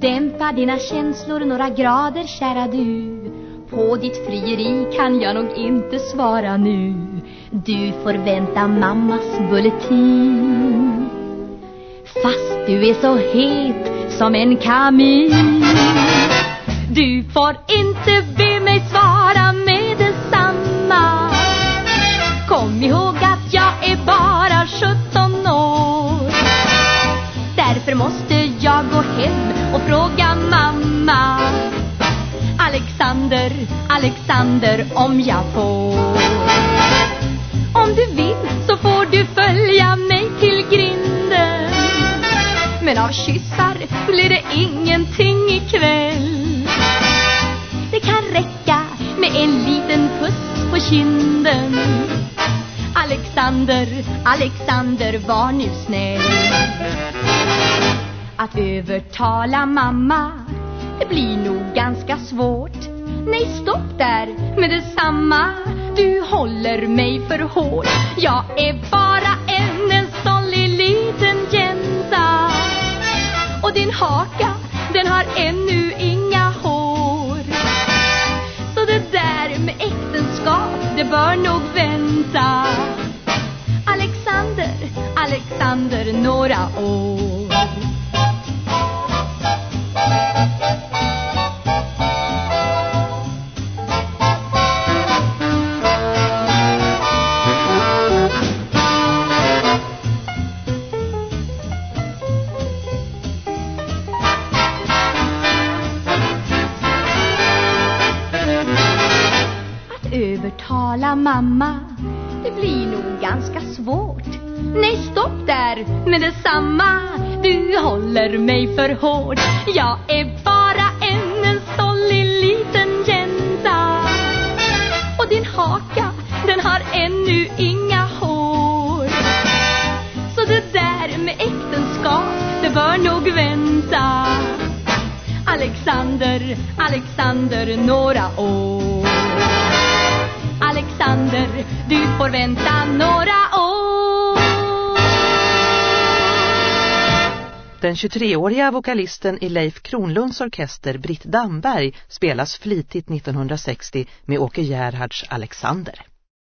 dämpa dina känslor några grader kära du. På ditt frieri kan jag nog inte svara nu. Du får vänta mammas bulletin. Fast du är så het som en kamin. Du får inte be mig svara fråga mamma. Alexander, Alexander om jag får. Om du vill så får du följa mig till grinden. Men av kyssar blir det ingenting ikväll. Det kan räcka med en liten puss på kinden. Alexander, Alexander var nu snäll. Att övertala mamma. Det blir nog ganska svårt. Nej stopp där med detsamma. Du håller mig för hårt. Jag är bara en, en stollig liten jänta. Och din haka, den har ännu inga hår. Så det där med äktenskap, det bör nog vänta. Alexander, Alexander, några år. Övertala mamma. Det blir nog ganska svårt. Nej stopp där med detsamma. Du håller mig för hård. Jag är bara en, en stollig liten jänta. Och din haka, den har ännu inga hår. Så det där med äktenskap, det bör nog vänta. Alexander, Alexander, några år. Alexander, du får vänta några år Den 23-åriga vokalisten i Leif Kronlunds orkester Britt Damberg spelas flitigt 1960 med Åke Gerhards Alexander.